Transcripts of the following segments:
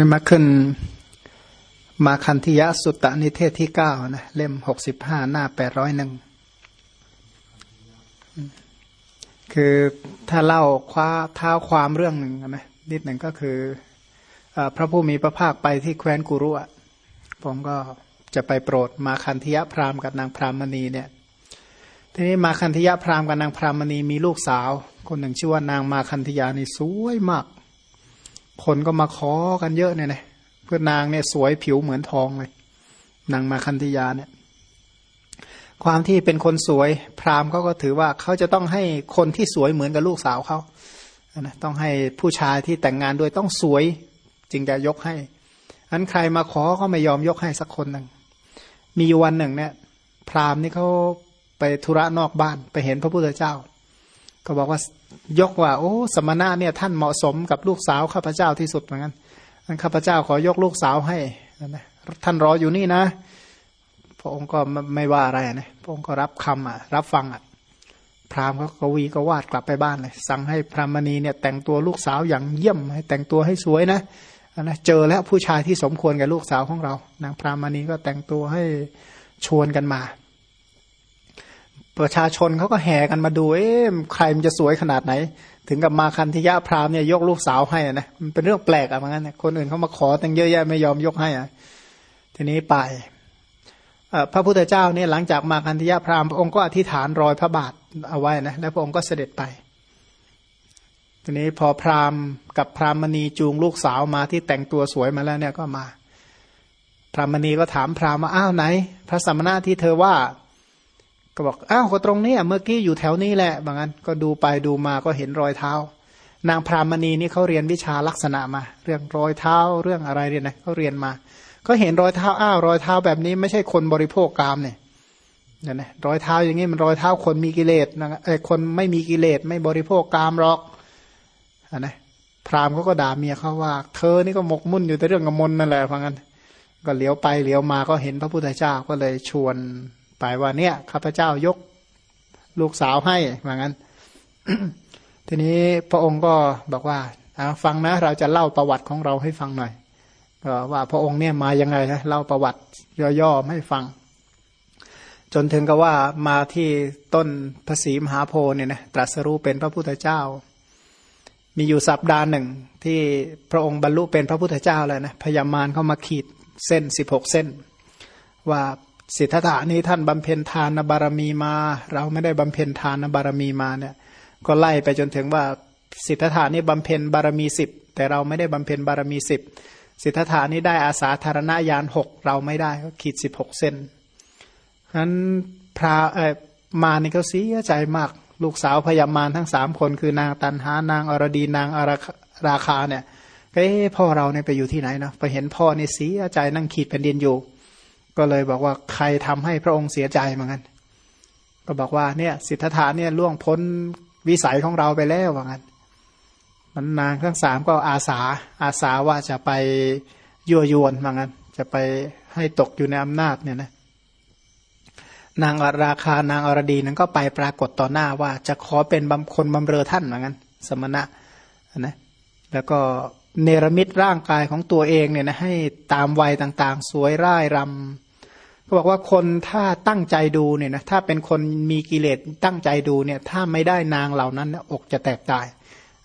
นี่มาขึ้นมาคันธิยะสุตตนิเทศที่เก้านะเล่มหกสิบห้าหน้าแปดร้อยหนึ่งคือถ้าเล่าคว้าเท้าความเรื่องหนึ่งนะนิดหนึ่งก็คืออพระผู้มีพระภาคไปที่แคว้นกุรุะผมก็จะไปโปรดมาคันธิยะพราหมณ์กับนางพรามณีเนี่ย ทีนี้มาคันธิยะพราหมณ์กับนางพรามณีมีลูกสาว คนหนึ่งชื่อว่านางมาคันธิยานี่สวยมาก คนก็มาขอกันเยอะเนี่ยนะเพื่อนางเนี่ยสวยผิวเหมือนทองเลยนางมาคันธยาเนี่ย ความที่เป็นคนสวย พราหมณ์เขาก็ถือว่าเขาจะต้องให้คนที่สวยเหมือนกับลูกสาวเขานะต้องให้ผู้ชายที่แต่งงานด้วยต้องสวยจึงจะยกให้อันใครมาขอก็ไม่ยอมยกให้สักคนหนึ่งมีวันหนึ่งเนี่ย พราหมณ์นี่เขาไปธุระนอกบ้านไปเห็นพระพุทธเจ้า ก็บอกว่ายกว่า โอ้ สมณะเนี่ยท่านเหมาะสมกับลูกสาวข้าพเจ้าที่สุดเหมือนกันข้าพเจ้าขอยกลูกสาวให้นะท่านรออยู่นี่นะ พระองค์ก็ไม่ว่าอะไรนะพระองค์ก็รับคำอะ รับฟังอะ พราหมณ์ก็กวีก็วาดกลับไปบ้านเลย สั่งให้พรามณีเนี่ย แต่งตัวลูกสาวอย่างเยี่ยม ให้แต่งตัวให้สวยนะนะเจอแล้วผู้ชายที่สมควรกับลูกสาวของเรา นางพรามณีก็แต่งตัวให้ชวนกันมา ประชาชนเขาก็แห่กันมาดู เอ๊ะใครมันจะสวยขนาดไหน ถึงกับมาคันธิยะพราหมณ์เนี่ยยกลูกสาวให้นะมันเป็นเรื่องแปลกอะเหมือนกันคนอื่นเขามาขอตั้งเยอะแยะไม่ยอมยกให้อะทีนี้ไปพระพุทธเจ้าเนี่ยหลังจากมาคันธิยะพราหมณ์พระองค์ก็อธิษฐานรอยพระบาทเอาไว้นะแล้วพระองค์ก็เสด็จไป ทีนี้พอพราหมณ์กับพราหมณีจูงลูกสาวมาที่แต่งตัวสวยมาแล้วเนี่ยก็มา พราหมณีก็ถามพราหมณ์ว่าอ้าวไหน พระสมณะที่เธอว่า ก็บอกอ้าวก็ตรงนี้เมื่อกี้อยู่แถวนี้แหละบางอันก็ดูไปดูมาก็เห็นรอยเท้า นางพรามณีนี่เขาเรียนวิชาลักษณะมา เรื่องรอยเท้าเรื่องอะไรเนี่ยนะเขาเรียนมา ก็เห็นรอยเท้าอ้าวรอยเท้าแบบนี้ไม่ใช่คนบริโภคกามเนี่ยเนี่ยนะรอยเท้าอย่างนี้มันรอยเท้าคนมีกิเลสนะไอ้คนไม่มีกิเลสไม่บริโภคกามหรอกนะพรามเขาก็ด่าเมียเขาว่า เธอนี่ก็หมกมุ่นอยู่แต่เรื่องกมลนั่นแหละพังกันก็เลี้ยวไปเลี้ยวมาก็เห็นพระพุทธเจ้าก็เลยชวน ไปว่าเนี่ยข้าพเจ้ายกลูกสาวให้เหมือนกันทีนี้พระองค์ก็บอกว่าฟังนะ เราจะเล่าประวัติของเราให้ฟังหน่อยก็ว่าพระองค์เนี่ยมายังไงนะเล่าประวัติย่อๆให้ฟัง จนถึงกับว่ามาที่ต้นพระศรีมหาโพธิ์เนี่ยนะตรัสรู้เป็นพระพุทธเจ้า มีอยู่สัปดาห์หนึ่ง ที่พระองค์บรรลุเป็นพระพุทธเจ้าแล้วนะพยามารเข้ามาขีดเส้นสิบหกเส้น ว่า สิทธัตถานี้ท่านบำเพ็ญทานบารมีมา เราไม่ได้บำเพ็ญทานบารมีมาเนี่ย ก็ไล่ไปจนถึงว่าสิทธัตถานี้บำเพ็ญบารมีสิบแต่เราไม่ได้บำเพ็ญบารมีสิบสิทธัตถานี้ได้อาสาธารณญาณหกเราไม่ได้ก็ขีดสิบหกเส้นนั้นพระเออมานี่เขาเสียใจมาก ลูกสาวพยามารทั้งสามคน คือนางตันหานางอรดีนางอาราคาเนี่ยเอ้พ่อเราเนี่ยไปอยู่ที่ไหนนะไปเห็นพ่อนี่เสียใจนั่งขีดแผ่นดินอยู่ ก็เลยบอกว่าใครทำให้พระองค์เสียใจเหมือนกันก็บอกว่าเนี่ย สิทธัตถะเนี่ยล่วงพ้นวิสัยของเราไปแล้วเหมือนกันมันนางทั้งสามก็อาสาอาสาว่าจะไปยั่วยวนเหมือนกันจะไปให้ตกอยู่ในอำนาจเนี่ยนะนางราคานางอรดีนั้นก็ไปปรากฏต่อหน้าว่าจะขอเป็นบำคนบำเรอท่านเหมือนกันสมณะนะแล้วก็ เนรมิตร่างกายของตัวเองเนี่ยนะให้ตามวัยต่างๆ สวยร่ายรำก็บอกว่าคนถ้าตั้งใจดูเนี่ยนะถ้าเป็นคนมีกิเลสตั้งใจดูเนี่ยถ้าไม่ได้นางเหล่านั้นอกจะแตกตาย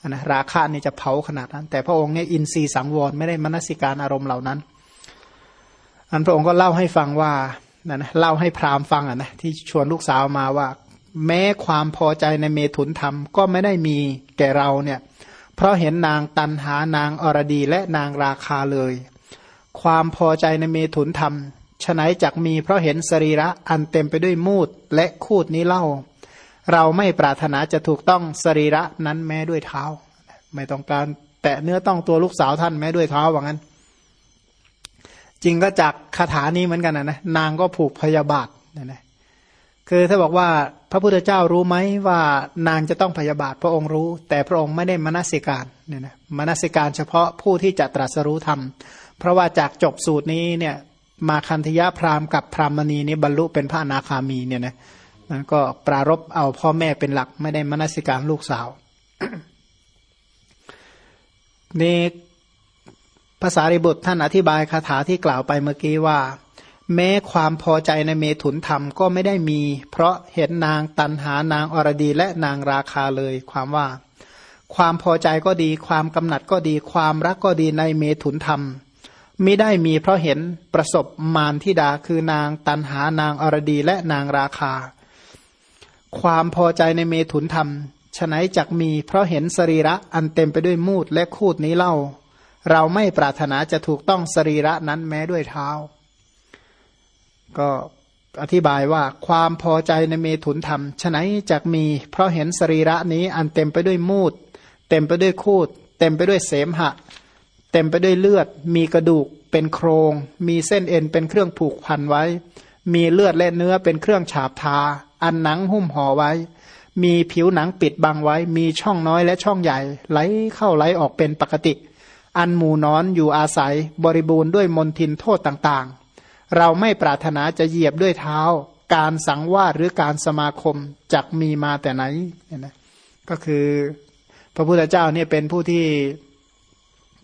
นะราคะนี่ยจะเผาขนาดนั้น แต่พระองค์เนี่ยอินทรีย์สังวรไม่ได้มนสิการอารมณ์เหล่านั้น อันพระองค์ก็เล่าให้ฟังว่านะนะเล่าให้พราหมณ์ฟังอะนะที่ชวนลูกสาวมาว่า แม้ความพอใจในเมถุนธรรมก็ไม่ได้มีแก่เราเนี่ย เพราะเห็นนางตันหานางอรดีและนางราคาเลย ความพอใจในเมถุนธรรมฉนัยจักมีเพราะเห็นสรีระอันเต็มไปด้วยมูดและคูดนี้เล่า เราไม่ปรารถนาจะถูกต้องสรีระนั้นแม้ด้วยเท้า ไม่ต้องการแตะเนื้อต้องตัวลูกสาวท่านแม้ด้วยเท้าว่างั้น จริงก็จากคาถานี้เหมือนกันนะนะนางก็ผูกพยาบาทนะนะคือถ้าบอกว่า ระพุทธเจ้ารู้ไหมว่านางจะต้องพยาบาทพระองค์รู้ แต่พระองค์ไม่ได้มนสิการเนี่ยนะมนสิการเฉพาะผู้ที่จะตรัสรู้ธรรม เพราะว่าจากจบสูตรนี้เนี่ยมาคันธยะพราหมณ์กับพรามณีนี่บรรลุเป็นพระนาคามีเนี่ยนะมันก็ปรารบเอาพ่อแม่เป็นหลักไม่ได้มนสิการลูกสาวนี่ภาษาริบุตรท่านอธิบายคาถาที่กล่าวไปเมื่อกี้ว่า แม้ความพอใจในเมถุนธรรมก็ไม่ได้มี เพราะเห็นนางตันหานางอรดีและนางราคาเลย ความว่า ความพอใจก็ดี ความกำหนัดก็ดี ความรักก็ดีในเมถุนธรรมมิได้มีเพราะเห็นประสบมารทิดาคือนางตันหานางอรดีและนางราคา ความพอใจในเมถุนธรรมฉะไหนจักมีเพราะเห็นสรีระอันเต็มไปด้วยมูดและคูดนี้เล่า เราไม่ปรารถนาจะถูกต้องสรีระนั้นแม้ด้วยเท้า ก็อธิบายว่าความพอใจในเมถุนธรรมฉไหนจักมี เพราะเห็นสรีระนี้อันเต็มไปด้วยมูด เต็มไปด้วยคูด เต็มไปด้วยเสมหะ เต็มไปด้วยเลือด มีกระดูกเป็นโครง มีเส้นเอ็นเป็นเครื่องผูกพันไว้ มีเลือดและเนื้อเป็นเครื่องฉาบทา อันหนังหุ้มห่อไว้ มีผิวหนังปิดบังไว้ มีช่องน้อยและช่องใหญ่ ไหลเข้าไหลออกเป็นปกติ อันหมูนอนอยู่อาศัยบริบูรณ์ด้วยมนทินโทษต่างๆ เราไม่ปรารถนาจะเหยียบด้วยเท้า การสังวาสหรือการสมาคมจักมีมาแต่ไหนเนี่ยนะก็คือพระพุทธเจ้าเนี่ยเป็นผู้ที่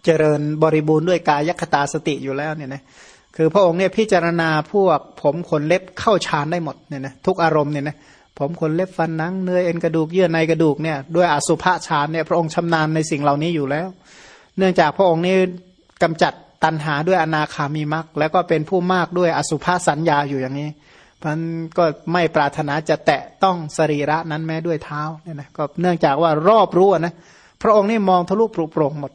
เจริญบริบูรณ์ด้วยกายคตาสติอยู่แล้วเนี่ยนะคือพระองค์เนี่ยพิจารณาพวกผมขนเล็บเข้าฌานได้หมดเนี่ยนะทุกอารมณ์เนี่ยนะผมขนเล็บฟันนังเนื้อเอ็นกระดูกเยื่อในกระดูกเนี่ยด้วยอสุภะฌานเนี่ยพระองค์ชำนาญในสิ่งเหล่านี้อยู่แล้ว เนื่องจากพระองค์นี้กำจัด ตันหาด้วยอนาคามีมักแล้วก็เป็นผู้มากด้วยอสุภะสัญญาอยู่อย่างนี้พันก็ไม่ปรารถนาจะแตะต้องสรีระนั้นแม้ด้วยเท้าเนี่ยนะก็เนื่องจากว่ารอบรู้นะพระองค์นี่มองทะลุปลุโปร่งหมด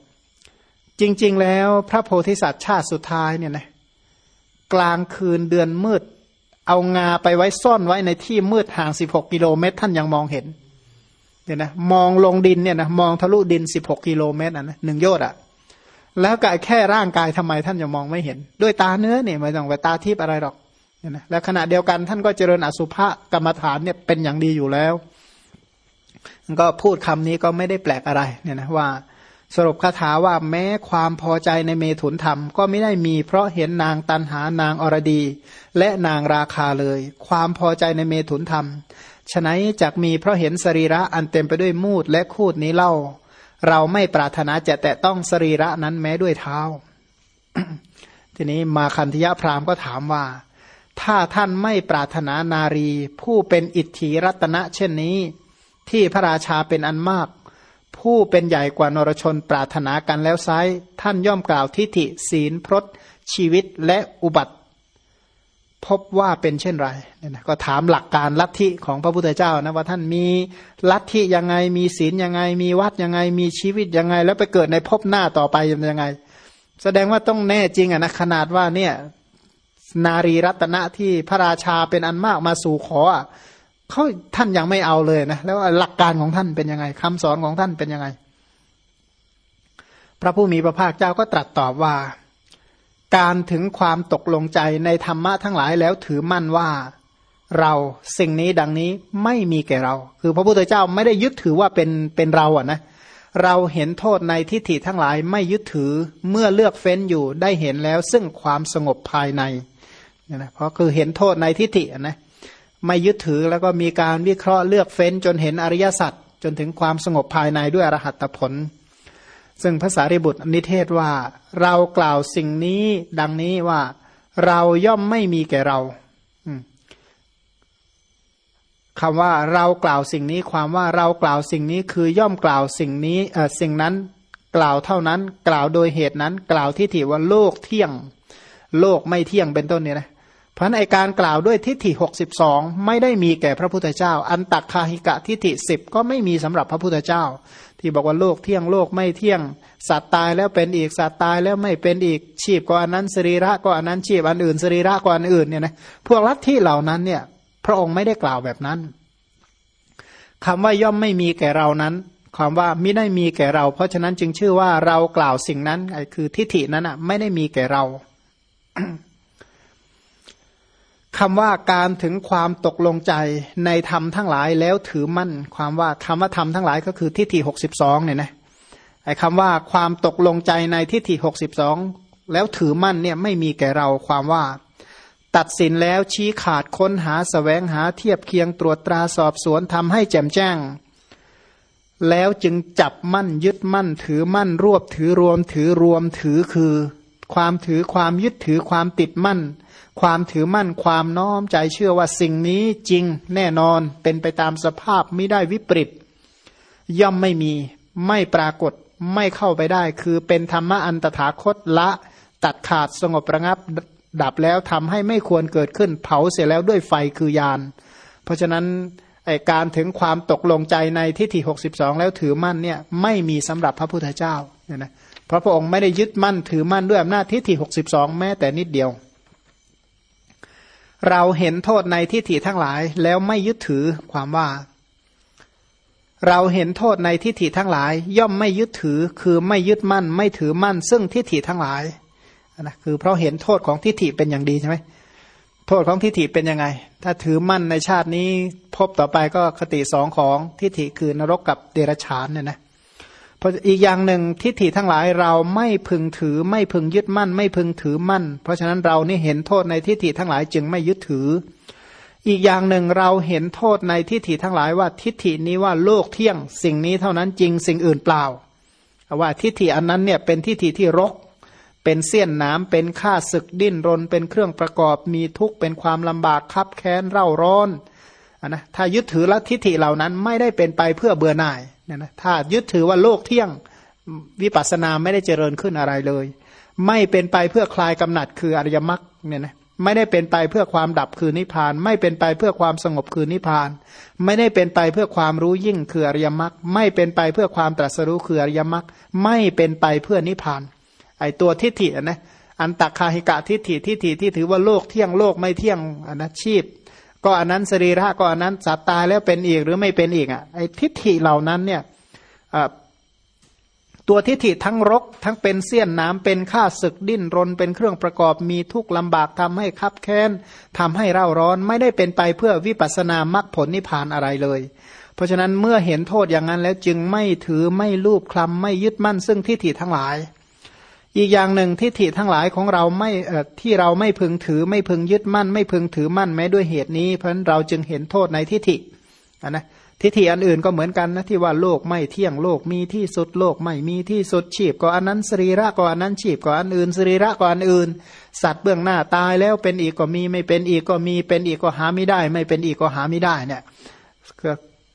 จริง ๆ แล้วพระโพธิสัตว์ชาติสุดท้ายเนี่ยนะกลางคืนเดือนมืด เอางาไปไว้ซ่อนไว้ในที่มืดห่างสิบหกกิโลเมตร ท่านยังมองเห็นเนี่ยนะมองลงดินเนี่ยนะมองทะลุดินสิบหกกิโลเมตรอะนะหนึ่งโยชน์อะ แล้วก็แค่ร่างกายทำไมท่านจะมองไม่เห็น ด้วยตาเนื้อเนี่ยไม่ต้องไปตาทิพย์อะไรหรอกนะและขณะเดียวกันท่านก็เจริญอสุภะกรรมฐานเนี่ยเป็นอย่างดีอยู่แล้ว ก็พูดคำนี้ก็ไม่ได้แปลกอะไรเนี่ยนะว่าสรุปคาถาว่าแม้ความพอใจในเมถุนธรรมก็ไม่ได้มีเพราะเห็นนางตันหานางอรดี และนางราคาเลย ความพอใจในเมถุนธรรมฉะนั้นจักมีเพราะเห็นสรีระอันเต็มไปด้วยมูดและคูดนี้เล่า เราไม่ปรารถนาจะแตะต้องสรีระนั้นแม้ด้วยเท้า ทีนี้มาคันธยะพราหมณ์ก็ถามว่า ถ้าท่านไม่ปรารถนานารี ผู้เป็นอิทธิรัตนะเช่นนี้ ที่พระราชาเป็นอันมาก ผู้เป็นใหญ่กว่านรชนปรารถนากันแล้วไซท่านย่อมกล่าวทิฏฐิศีลพรตชีวิตและอุบัติ พบว่าเป็นเช่นไรเนี่ยนะก็ถามหลักการลัทธิของพระพุทธเจ้านะว่าท่านมีลัทธิยังไงมีศีลยังไง มีวัดยังไง มีชีวิตยังไง แล้วไปเกิดในภพหน้าต่อไปยังไง แสดงว่าต้องแน่จริงอะนะขนาดว่าเนี่ยนารีรัตนะที่พระราชาเป็นอันมากมาสู่ขอเขาท่านยังไม่เอาเลยนะแล้วหลักการของท่านเป็นยังไงคำสอนของท่านเป็นยังไง พระผู้มีพระภาคเจ้าก็ตรัสตอบว่า การถึงความตกลงใจในธรรมะทั้งหลายแล้วถือมั่นว่า เราสิ่งนี้ดังนี้ไม่มีแก่เรา คือพระพุทธเจ้าไม่ได้ยึดถือว่าเป็นเป็นเราอะนะเราเห็นโทษในทิฏฐิทั้งหลายไม่ยึดถือเมื่อเลือกเฟ้นอยู่ได้เห็นแล้วซึ่งความสงบภายในนะเพราะคือเห็นโทษในทิฏฐินะไม่ยึดถือแล้วก็มีการวิเคราะห์เลือกเฟ้นจนเห็นอริยสัจจนถึงความสงบภายในด้วยอรหัตผล ซึ่งภาษาริบุตรนิเทศว่า เรากล่าวสิ่งนี้ดังนี้ว่า เราย่อมไม่มีแก่เราคำว่าเรากล่าวสิ่งนี้ความว่าเรากล่าวสิ่งนี้คือย่อมกล่าวสิ่งนี้สิ่งนั้นกล่าวเท่านั้น กล่าวโดยเหตุนั้น กล่าวที่ถิว่าโลกเที่ยง โลกไม่เที่ยงเป็นต้นเนี่ยนะเพราะในการกล่าวด้วยทิฏฐิหกสิบสองไม่ได้มีแก่พระพุทธเจ้า อันตักคาหิกะทิฏฐิสิบก็ไม่มีสำหรับพระพุทธเจ้า ที่บอกว่าโลกเที่ยงโลกไม่เที่ยง สัตว์ตายแล้วเป็นอีกสัตว์ตายแล้วไม่เป็นอีกชีพก็อันนั้นสรีระก็อันนั้นชีพอันอื่นสรีระก็อันอื่นเนี่ยนะพวกลัทธิเหล่านั้นเนี่ย พระองค์ไม่ได้กล่าวแบบนั้นคำว่าย่อมไม่มีแก่เรานั้น ความว่าไม่ได้มีแก่เรา เพราะฉะนั้นจึงชื่อว่าเรากล่าวสิ่งนั้นคือทิฏฐินั้นอะ ไม่ได้มีแก่เรา คำว่าการถึงความตกลงใจในธรรมทั้งหลายแล้วถือมั่น ความว่าคำว่าธรรมทั้งหลายก็คือทิฏฐิหกสิบสองเนี่ยนะไอ้คำว่าความตกลงใจในทิฏฐิหกสิบสองแล้วถือมั่นเนี่ยไม่มีแก่เราความว่า ตัดสินแล้วชี้ขาดค้นหาสแสวงหาเทียบเคียงตรวจตราสอบสวนทำให้แจ่มแจ้ง แล้วจึงจับมั่นยึดมั่น ถือมั่น รวบถือรวมถือรวมถือคือ ความถือความยึดถือความติดมั่น ความถือมั่นความน้อมใจเชื่อว่าสิ่งนี้จริงแน่นอนเป็นไปตามสภาพไม่ได้วิปริต ย่อมไม่มีไม่ปรากฏไม่เข้าไปได้ คือเป็นธรรมะอันตถาคตละตัดขาดสงบระงับดับแล้วทำให้ไม่ควรเกิดขึ้นเผาเสียแล้วด้วยไฟคือยาน เพราะฉะนั้นไอการถึงความตกลงใจในทิฏฐิหกสิบองแล้วถือมั่นเนี่ยไม่มีสำหรับพระพุทธเจ้าเนี่ยนะเพราะพระองค์ไม่ได้ยึดมั่นถือมั่นด้วยอำนาจทิฏฐิหกสิบองแม้แต่นิดเดียว เราเห็นโทษในทิฏฐิทั้งหลาย แล้วไม่ยึดถือความว่า เราเห็นโทษในทิฏฐิทั้งหลาย ย่อมไม่ยึดถือคือไม่ยึดมั่น ไม่ถือมั่น ซึ่งทิฏฐิทั้งหลายนะคือเพราะเห็นโทษของทิฏฐิเป็นอย่างดีใช่ไหมโทษของทิฏฐิเป็นยังไง ถ้าถือมั่นในชาตินี้พบต่อไปก็คติสองของทิฏฐิคือนรกกับเดรัจฉานเนี่ยนะ เพราะอีกอย่างหนึ่งทิฏฐิทั้งหลายเราไม่พึงถือ ไม่พึงยึดมั่น ไม่พึงถือมั่น เพราะฉะนั้นเรานี่เห็นโทษในทิฏฐิทั้งหลายจึงไม่ยึดถือ อีกอย่างหนึ่งเราเห็นโทษในทิฏฐิทั้งหลายว่าทิฏฐินี้ว่าโลกเที่ยง สิ่งนี้เท่านั้นจริงสิ่งอื่นเปล่าว่าทิฏฐิอันนั้นเนี่ยเป็นทิฏฐิที่รก เป็นเสี้ยนน้ำเป็นข้าศึกดิ้นรน เป็นเครื่องประกอบมีทุกข์เป็นความลำบากคับแค้นเร่าร้อนอนนะถ้ายึดถือลัทธิเหล่านั้นไม่ได้เป็นไปเพื่อเบื่อหน่าย เนี่ยนะถ้ายึดถือว่าโลกเที่ยงวิปัสสนาไม่ได้เจริญขึ้นอะไรเลย ไม่เป็นไปเพื่อคลายกำหนัดคืออริยมรรคเนี่ยนะไม่ได้เป็นไปเพื่อความดับคือนิพพาน ไม่เป็นไปเพื่อความสงบคือนิพพาน ไม่ได้เป็นไปเพื่อความรู้ยิ่งคืออริยมรรคไม่เป็นไปเพื่อความตรัสรู้คืออริยมรรคไม่เป็นไปเพื่อนิพพาน ไอตัวทิฏฐินะอันตักคาหิกะทิฏฐิทิฏฐิที่ถือว่าโลกเที่ยงโลกไม่เที่ยงอนนะชีพ ก็อันนั้นสรีระก็อันนั้นสัตว์ตายแล้วเป็นอีกหรือไม่เป็นอีกอะไอ้ทิฏฐิเหล่านั้นเนี่ยตัวทิฏฐิทั้งรกทั้งเป็นเสี้ยนน้ำเป็นข้าศึกดิ้นรน เป็นเครื่องประกอบมีทุกข์ลำบากทำให้คับแค้นทำให้เร่าร้อนไม่ได้เป็นไปเพื่อวิปัสสนามรรคผลนิพพานอะไรเลย เพราะฉะนั้นเมื่อเห็นโทษอย่างนั้นแล้วจึงไม่ถือไม่ลูบคลำไม่ยึดมั่นซึ่งทิฏฐิทั้งหลาย อีกอย่างหนึ่งทิฏฐิทั้งหลายของเราไม่ที่เราไม่พึงถือ ไม่พึงยึดมั่น ไม่พึงถือมั่นแม้ด้วยเหตุนี้ เพราะะเราจึงเห็นโทษในทิฏฐินะทิฏฐิอันอื่นก็เหมือนกันนะที่ว่าโลกไม่เที่ยงโลกมีที่สุดโลกไม่มีที่สุดฉีบก็อันนั้นสรีระก็อันนั้นฉีบก็อันอื่นสรีระก็อันอื่น สัตว์เบื้องหน้าตายแล้วเป็นอีกก็มีไม่เป็นอีกก็มีเป็นอีกก็หาไม่ได้ ไม่เป็นอีกก็หาไม่ได้เนี่ย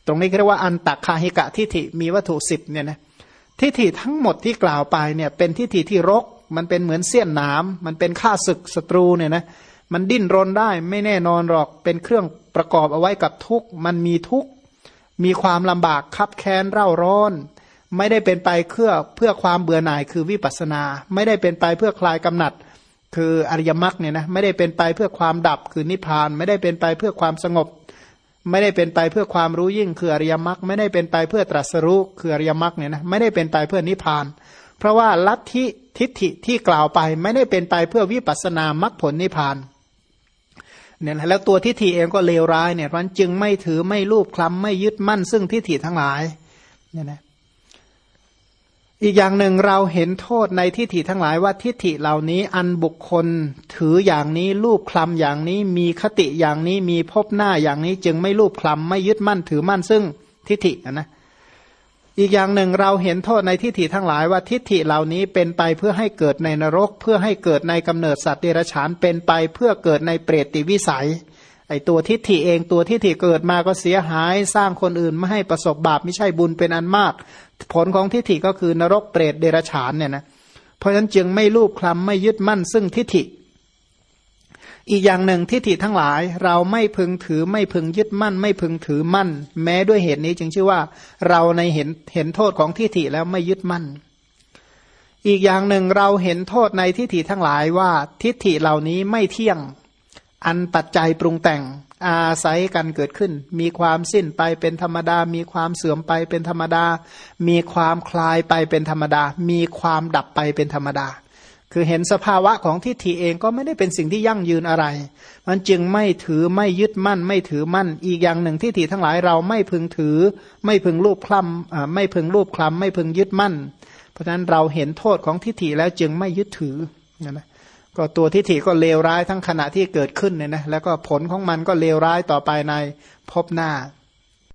ตรงนี้เรียกว่าอันตักคาหิกะทิฏฐิมีวัตถุสิบเนี่ยนะ ทิฏฐิทั้งหมดที่กล่าวไปเนี่ยเป็นทิฏฐิที่รก มันเป็นเหมือนเสี้ยนน้ำมันเป็นข้าศึกศัตรูเนี่ยนะมันดิ้นรนได้ไม่แน่นอนหรอกเป็นเครื่องประกอบเอาไว้กับทุกมันมีทุกมีความลำบากคับแค้นเร่าร้อน ไม่ได้เป็นไปเพื่อเพื่อความเบื่อหน่ายคือวิปัสนา ไม่ได้เป็นไปเพื่อคลายกำหนัด คืออริยมรรคเนี่ยนะไม่ได้เป็นไปเพื่อความดับคือนิพพาน ไม่ได้เป็นไปเพื่อความสงบ ไม่ได้เป็นไปเพื่อความรู้ยิ่งคืออริยมรรคไม่ได้เป็นไปเพื่อตรัสรู้คืออริยมรรคเนี่ยนะไม่ได้เป็นไปเพื่อนิพพาน เพราะว่าลัทธิทิฏฐิที่กล่าวไปไม่ได้เป็นไปเพื่อวิปัสสนามรรคผลนิพพานเนี่ยแล้วตัวทิฏฐิเองก็เลวร้ายเนี่ยมันจึงไม่ถือไม่รูปคลำไม่ยึดมั่นซึ่งทิฏฐิทั้งหลายเนี่ยนะ อีกอย่างหนึ่งเราเห็นโทษในทิฏฐิทั้งหลายว่าทิฏฐิเหล่านี้อันบุคคลถืออย่างนี้รูปคลำอย่างนี้มีคติอย่างนี้มีพบหน้าอย่างนี้จึงไม่รูปคลำไม่ยึดมั่นถือมั่นซึ่งทิฏฐินะอีกอย่างหนึ่งเราเห็นโทษในทิฏฐิทั้งหลายว่าทิฏฐิเหล่านี้เป็นไปเพื่อให้เกิดในนรก เพื่อให้เกิดในกำเนิดสัตว์เดรัจฉานเป็นไปเพื่อเกิดในเปรตติวิสัยไอตัวทิฏฐิเองตัวทิฏฐิเกิดมาก็เสียหาย สร้างคนอื่นไม่ให้ประสบบาปไม่ใช่บุญเป็นอันมาก ผลของทิฏฐิก็คือนรกเปรตเดรัจฉานเนี่ยนะเพราะฉะนั้นจึงไม่รูปคลำไม่ยึดมั่นซึ่งทิฏฐิ อีกอย่างหนึ่งทิฏฐิทั้งหลายเราไม่พึงถือไม่พึงยึดมั่น ไม่พึงถือมั่น แม้ด้วยเหตุนี้จึงชื่อว่า เราในเห็นเห็นโทษของทิฏฐิแล้วไม่ยึดมั่น อีกอย่างหนึ่งเราเห็นโทษในทิฏฐิทั้งหลายว่าทิฏฐิเหล่านี้ไม่เที่ยง อันปัจจัยปรุงแต่ง อาศัยกันเกิดขึ้น มีความสิ้นไปเป็นธรรมดา มีความเสื่อมไปเป็นธรรมดา มีความคลายไปเป็นธรรมดา มีความดับไปเป็นธรรมดา คือเห็นสภาวะของทิฏฐิเองก็ไม่ได้เป็นสิ่งที่ยั่งยืนอะไร มันจึงไม่ถือไม่ยึดมั่น ไม่ถือมั่น อีกอย่างหนึ่งทิฏฐิทั้งหลายเราไม่พึงถือ ไม่พึงรูปคลำไม่พึงรูปคลำไม่พึงยึดมั่น เพราะฉะนั้นเราเห็นโทษของทิฏฐิแล้วจึงไม่ยึดถือนะ ก็ตัวทิฏฐิก็เลวร้ายทั้งขณะที่เกิดขึ้นเนี่ยนะแล้วก็ผลของมันก็เลวร้ายต่อไปในภพหน้า